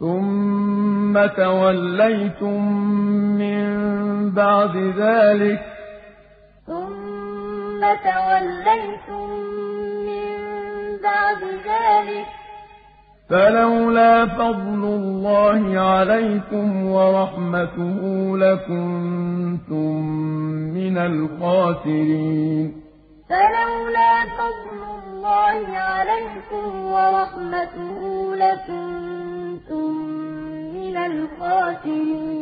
ثم توليتم من بعد ذلك ثم توليتم من بعد ذلك فلولا فضل الله عليكم ورحمته لكنتم من الخاسرين فلولا فضل الله عليكم ورحمته لكنتم من الخاسرين